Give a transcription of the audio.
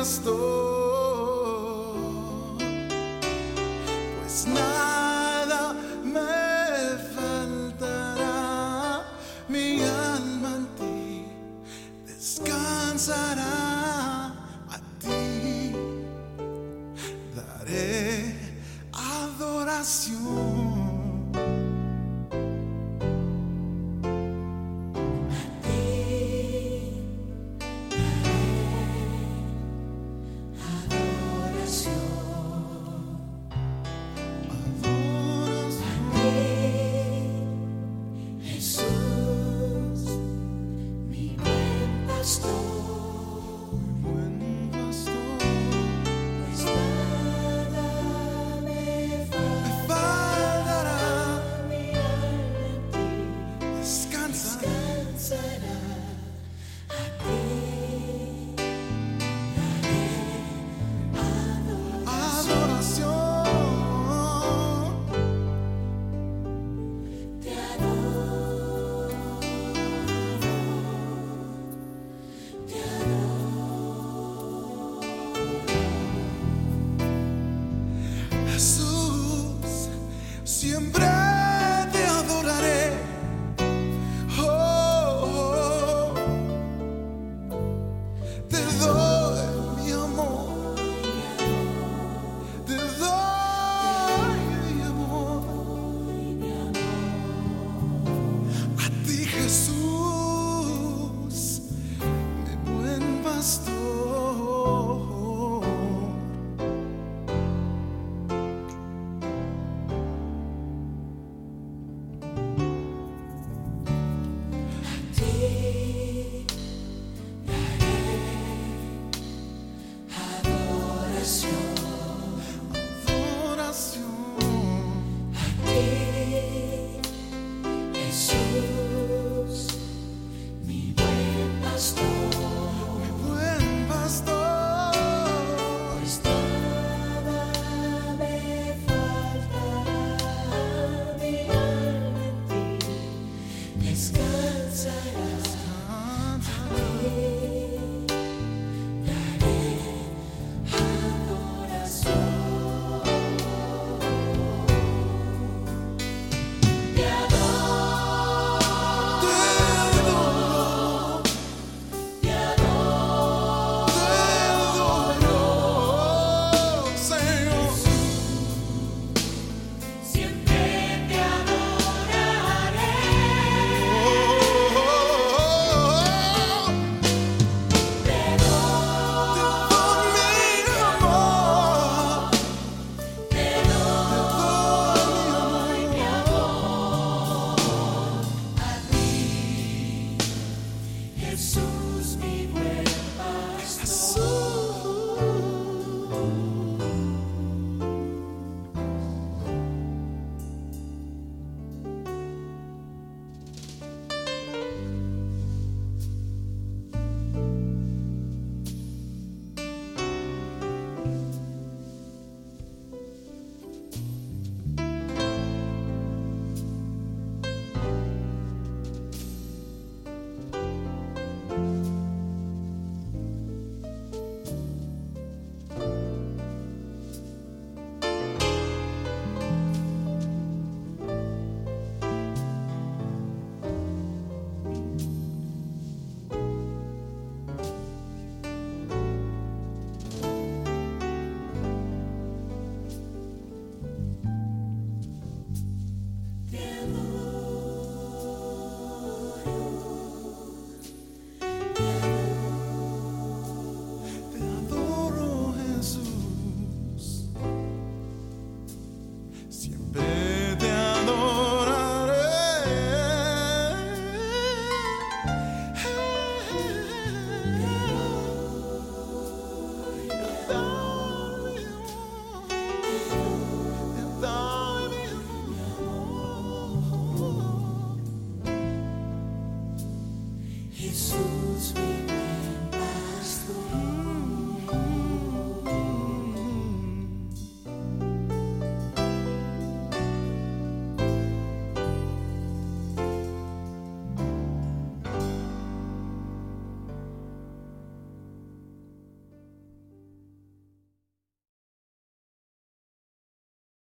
pastor, pues nada me faltará, mi alma en ti descansará a ti, daré adoración. stone. You.